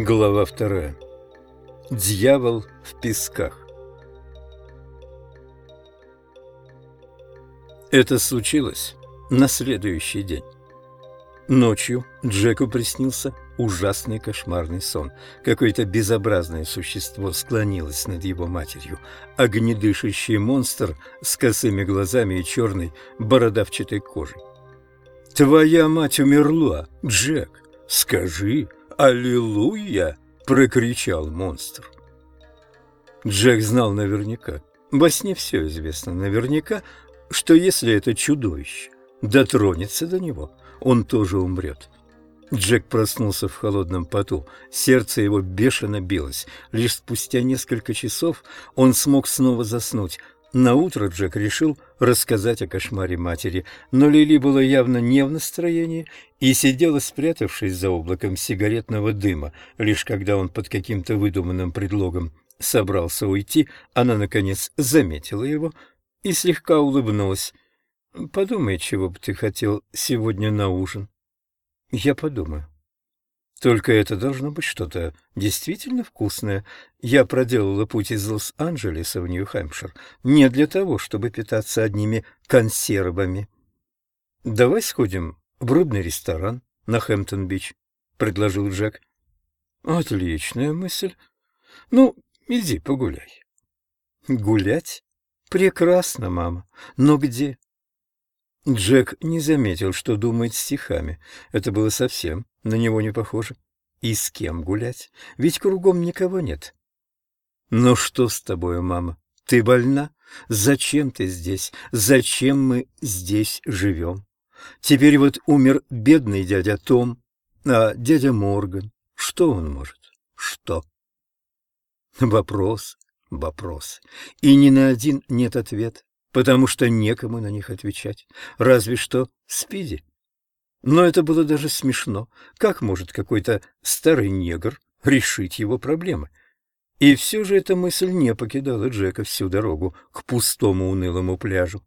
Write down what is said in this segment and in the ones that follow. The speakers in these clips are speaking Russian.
Глава вторая. Дьявол в песках. Это случилось на следующий день. Ночью Джеку приснился ужасный кошмарный сон. Какое-то безобразное существо склонилось над его матерью. Огнедышащий монстр с косыми глазами и черной бородавчатой кожей. «Твоя мать умерла, Джек! Скажи, «Аллилуйя!» — прокричал монстр. Джек знал наверняка, во сне все известно наверняка, что если это чудовище дотронется до него, он тоже умрет. Джек проснулся в холодном поту. Сердце его бешено билось. Лишь спустя несколько часов он смог снова заснуть. На утро Джек решил рассказать о кошмаре матери, но Лили была явно не в настроении и сидела, спрятавшись за облаком сигаретного дыма. Лишь когда он под каким-то выдуманным предлогом собрался уйти, она, наконец, заметила его и слегка улыбнулась. «Подумай, чего бы ты хотел сегодня на ужин?» «Я подумаю». Только это должно быть что-то действительно вкусное. Я проделала путь из Лос-Анджелеса в Нью-Хэмпшир не для того, чтобы питаться одними консервами. Давай сходим в рыбный ресторан на Хэмптон-Бич, предложил Джек. Отличная мысль. Ну, иди погуляй. Гулять? Прекрасно, мама. Но где? Джек не заметил, что думает стихами. Это было совсем на него не похоже. И с кем гулять? Ведь кругом никого нет. «Ну что с тобой, мама? Ты больна? Зачем ты здесь? Зачем мы здесь живем? Теперь вот умер бедный дядя Том, а дядя Морган. Что он может? Что?» Вопрос, вопрос. И ни на один нет ответа, потому что некому на них отвечать. Разве что Спиди. Но это было даже смешно. Как может какой-то старый негр решить его проблемы? И все же эта мысль не покидала Джека всю дорогу к пустому унылому пляжу.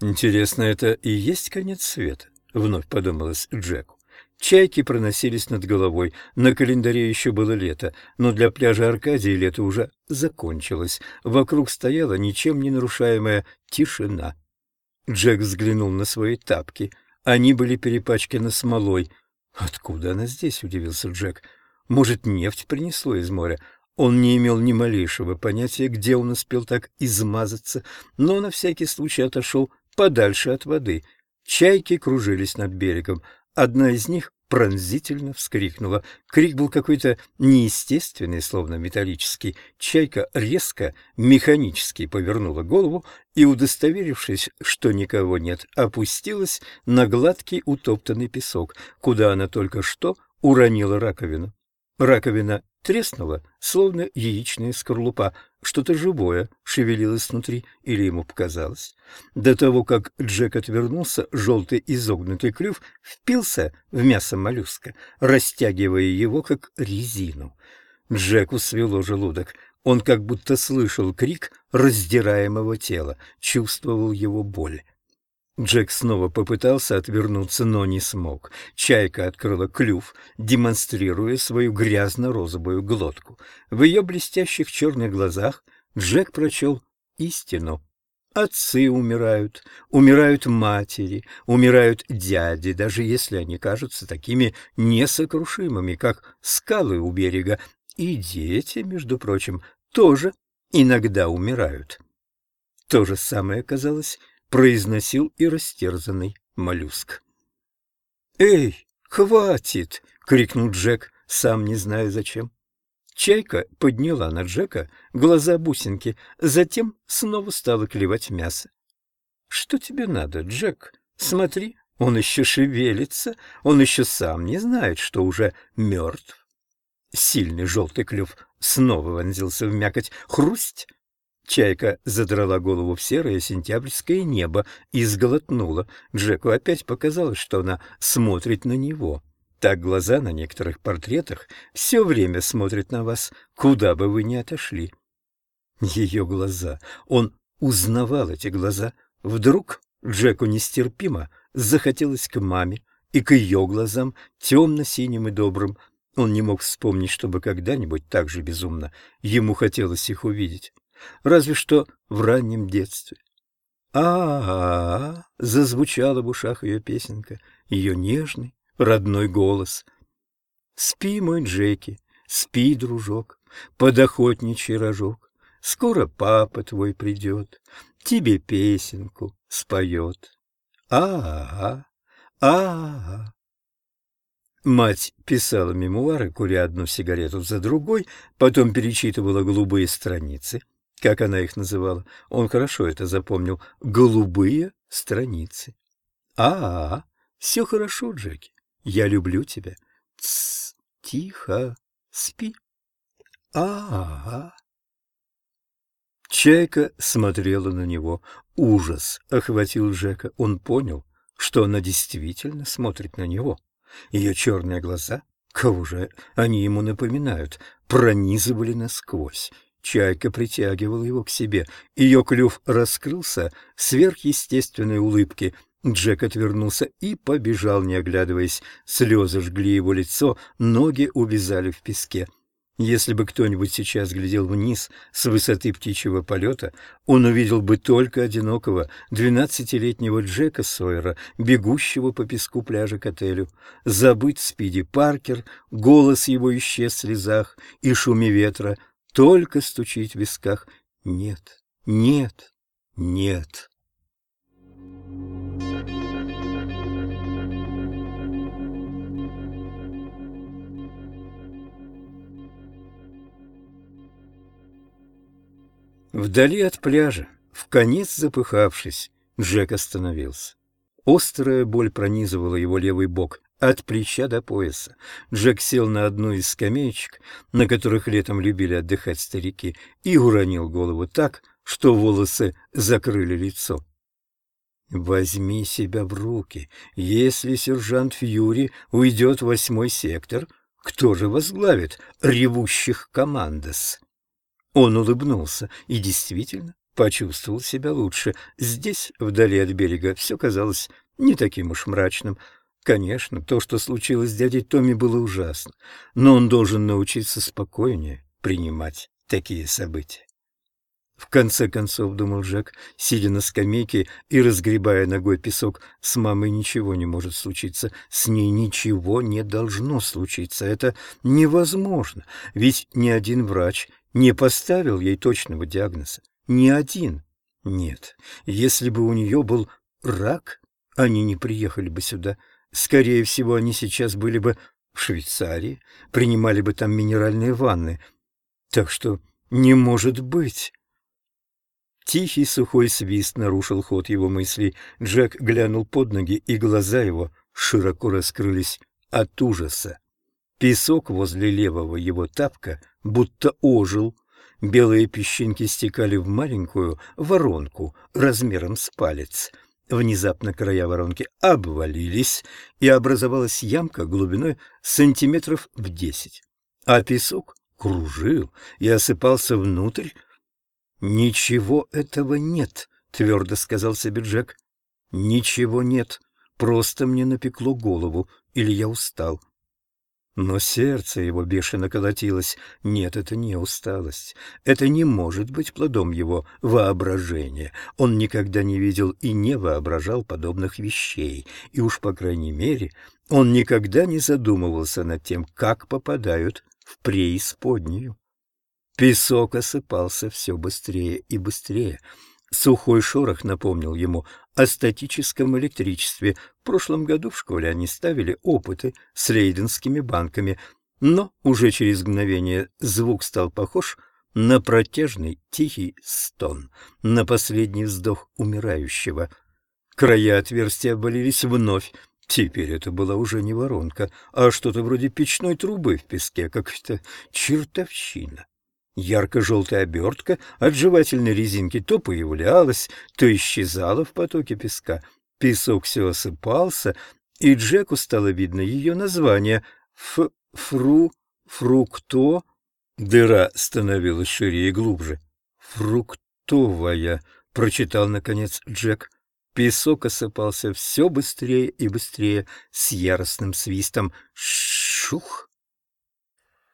Интересно, это и есть конец света? Вновь подумалось Джеку. Чайки проносились над головой. На календаре еще было лето, но для пляжа Аркадии лето уже закончилось. Вокруг стояла ничем не нарушаемая тишина. Джек взглянул на свои тапки. Они были перепачканы смолой. «Откуда она здесь?» — удивился Джек. «Может, нефть принесло из моря?» Он не имел ни малейшего понятия, где он успел так измазаться, но на всякий случай отошел подальше от воды. Чайки кружились над берегом. Одна из них пронзительно вскрикнула. Крик был какой-то неестественный, словно металлический. Чайка резко, механически повернула голову и, удостоверившись, что никого нет, опустилась на гладкий утоптанный песок, куда она только что уронила раковину. Раковина треснула, словно яичная скорлупа. Что-то живое шевелилось внутри, или ему показалось. До того, как Джек отвернулся, желтый изогнутый клюв впился в мясо моллюска, растягивая его, как резину. Джеку свело желудок. Он как будто слышал крик раздираемого тела, чувствовал его боль. Джек снова попытался отвернуться, но не смог. Чайка открыла клюв, демонстрируя свою грязно-розовую глотку. В ее блестящих черных глазах Джек прочел истину. Отцы умирают, умирают матери, умирают дяди, даже если они кажутся такими несокрушимыми, как скалы у берега. И дети, между прочим, тоже иногда умирают. То же самое казалось произносил и растерзанный моллюск. «Эй, хватит!» — крикнул Джек, сам не зная зачем. Чайка подняла на Джека глаза бусинки, затем снова стала клевать мясо. «Что тебе надо, Джек? Смотри, он еще шевелится, он еще сам не знает, что уже мертв». Сильный желтый клюв снова вонзился в мякоть. Хрусть! Чайка задрала голову в серое сентябрьское небо и сглотнула. Джеку опять показалось, что она смотрит на него. Так глаза на некоторых портретах все время смотрят на вас, куда бы вы ни отошли. Ее глаза. Он узнавал эти глаза. Вдруг Джеку нестерпимо захотелось к маме и к ее глазам, темно-синим и добрым. Он не мог вспомнить, чтобы когда-нибудь так же безумно ему хотелось их увидеть. Разве что в раннем детстве. а, -а, -а, зазвучала в ушах ее песенка, ее нежный, родной голос. «Спи, мой Джеки, спи, дружок, под охотничий рожок. Скоро папа твой придет, тебе песенку споет. А-а-а, а-а-а. Мать писала мемуары, куря одну сигарету за другой, потом перечитывала голубые страницы, как она их называла. Он хорошо это запомнил. Голубые страницы. А-а-а, все хорошо, Джеки. Я люблю тебя. Тссс, тихо, спи. А-а-а. Чайка смотрела на него. Ужас охватил Жека. Он понял, что она действительно смотрит на него. Ее черные глаза, кого же они ему напоминают, пронизывали насквозь. Чайка притягивала его к себе. Ее клюв раскрылся сверхъестественной улыбки. Джек отвернулся и побежал, не оглядываясь. Слезы жгли его лицо, ноги увязали в песке. Если бы кто-нибудь сейчас глядел вниз с высоты птичьего полета, он увидел бы только одинокого двенадцатилетнего Джека Сойера, бегущего по песку пляжа к отелю. Забыть Спиди Паркер, голос его исчез в слезах и шуме ветра, только стучить в висках. Нет, нет, нет. Вдали от пляжа, в конец запыхавшись, Джек остановился. Острая боль пронизывала его левый бок от плеча до пояса. Джек сел на одну из скамеечек, на которых летом любили отдыхать старики, и уронил голову так, что волосы закрыли лицо. «Возьми себя в руки. Если сержант Фьюри уйдет в восьмой сектор, кто же возглавит ревущих командос?» Он улыбнулся и действительно почувствовал себя лучше. Здесь, вдали от берега, все казалось не таким уж мрачным. Конечно, то, что случилось с дядей Томми, было ужасно, но он должен научиться спокойнее принимать такие события. В конце концов, думал Джек, сидя на скамейке и разгребая ногой песок, с мамой ничего не может случиться, с ней ничего не должно случиться. Это невозможно, ведь ни один врач не поставил ей точного диагноза. Ни один. Нет, если бы у нее был рак, они не приехали бы сюда. Скорее всего, они сейчас были бы в Швейцарии, принимали бы там минеральные ванны. Так что не может быть. Тихий сухой свист нарушил ход его мыслей. Джек глянул под ноги, и глаза его широко раскрылись от ужаса. Песок возле левого его тапка будто ожил. Белые песчинки стекали в маленькую воронку размером с палец. Внезапно края воронки обвалились, и образовалась ямка глубиной сантиметров в десять. А песок кружил и осыпался внутрь. «Ничего этого нет», — твердо сказал себе Джек. «Ничего нет, просто мне напекло голову, или я устал». Но сердце его бешено колотилось. Нет, это не усталость. Это не может быть плодом его воображения. Он никогда не видел и не воображал подобных вещей. И уж, по крайней мере, он никогда не задумывался над тем, как попадают в преисподнюю. Песок осыпался все быстрее и быстрее. Сухой шорох напомнил ему о статическом электричестве. В прошлом году в школе они ставили опыты с рейденскими банками, но уже через мгновение звук стал похож на протяжный тихий стон, на последний вздох умирающего. Края отверстия обвалились вновь. Теперь это была уже не воронка, а что-то вроде печной трубы в песке, как-то чертовщина. Ярко-желтая обертка от жевательной резинки то появлялась, то исчезала в потоке песка. Песок все осыпался, и Джеку стало видно ее название Ф «Фру», «Фрукто». Дыра становилась шире и глубже. «Фруктовая», — прочитал, наконец, Джек. Песок осыпался все быстрее и быстрее, с яростным свистом. Шух!